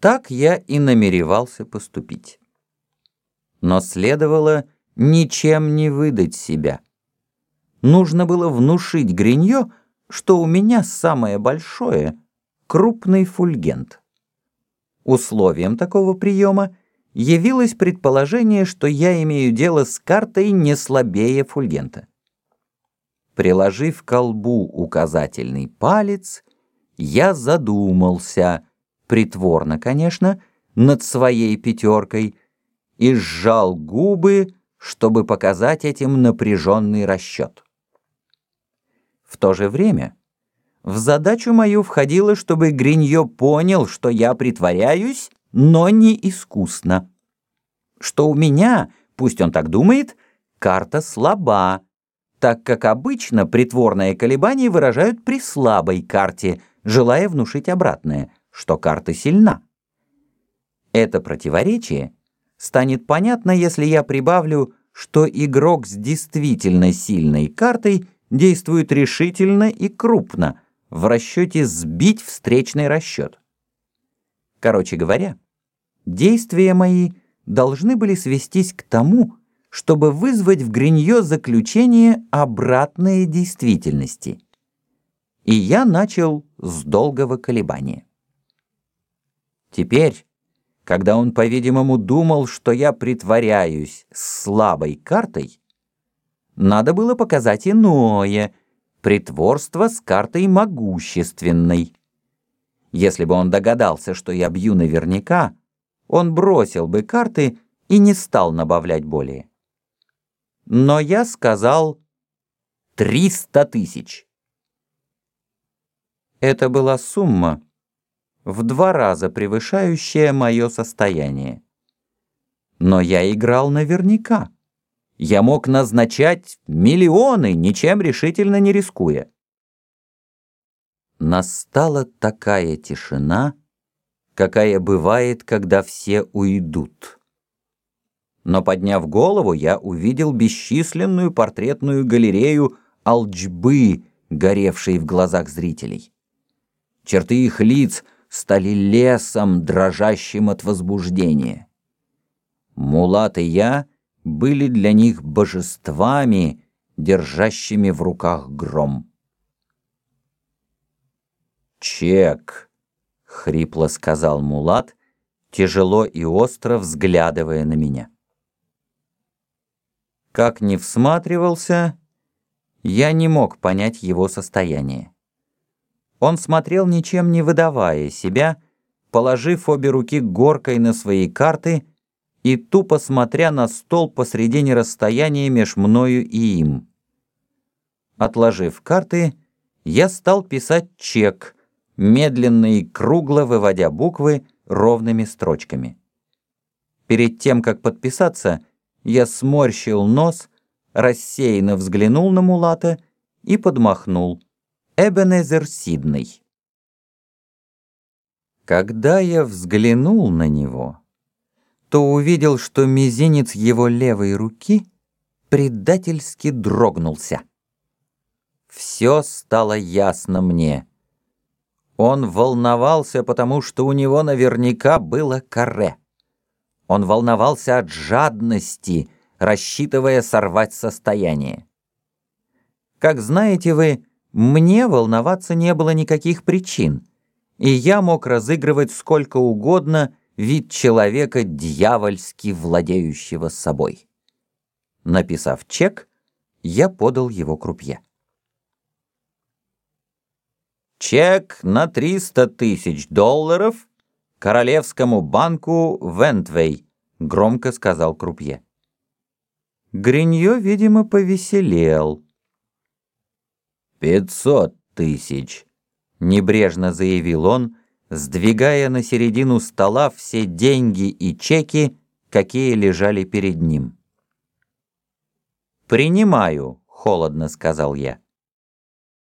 Так я и намеревался поступить. Но следовало ничем не выдать себя. Нужно было внушить Гриньо, что у меня самое большое — крупный фульгент. Условием такого приема явилось предположение, что я имею дело с картой не слабее фульгента. Приложив к колбу указательный палец, я задумался — притворно, конечно, над своей пятеркой и сжал губы, чтобы показать этим напряженный расчет. В то же время в задачу мою входило, чтобы Гриньо понял, что я притворяюсь, но не искусно. Что у меня, пусть он так думает, карта слаба, так как обычно притворное колебание выражают при слабой карте, желая внушить обратное — что карта сильна. Это противоречие станет понятно, если я прибавлю, что игрок с действительно сильной картой действует решительно и крупно в расчете сбить встречный расчет. Короче говоря, действия мои должны были свестись к тому, чтобы вызвать в Гриньо заключение обратной действительности. И я начал с долгого колебания. Теперь, когда он, по-видимому, думал, что я притворяюсь слабой картой, надо было показать иное — притворство с картой могущественной. Если бы он догадался, что я бью наверняка, он бросил бы карты и не стал набавлять более. Но я сказал «триста тысяч». Это была сумма, в два раза превышающее мое состояние. Но я играл наверняка. Я мог назначать миллионы, ничем решительно не рискуя. Настала такая тишина, какая бывает, когда все уйдут. Но подняв голову, я увидел бесчисленную портретную галерею алджбы, горевшей в глазах зрителей. Черты их лиц — стали лесом, дрожащим от возбуждения. Мулат и я были для них божествами, держащими в руках гром. «Чек!» — хрипло сказал Мулат, тяжело и остро взглядывая на меня. Как ни всматривался, я не мог понять его состояние. Он смотрел, ничем не выдавая себя, положив обе руки горкой на свои карты и тупо смотря на стол посредине расстояния меж мною и им. Отложив карты, я стал писать чек, медленно и кругло выводя буквы ровными строчками. Перед тем, как подписаться, я сморщил нос, рассеянно взглянул на Мулата и подмахнул — Эбенезер Сидней. Когда я взглянул на него, то увидел, что мизинец его левой руки предательски дрогнулся. Все стало ясно мне. Он волновался, потому что у него наверняка было каре. Он волновался от жадности, рассчитывая сорвать состояние. Как знаете вы, мне волноваться не было никаких причин, и я мог разыгрывать сколько угодно вид человека, дьявольски владеющего собой. Написав чек, я подал его крупье. «Чек на 300 тысяч долларов Королевскому банку Вентвей», — громко сказал крупье. Гриньо, видимо, повеселел. «Пятьсот тысяч», — небрежно заявил он, сдвигая на середину стола все деньги и чеки, какие лежали перед ним. «Принимаю», — холодно сказал я.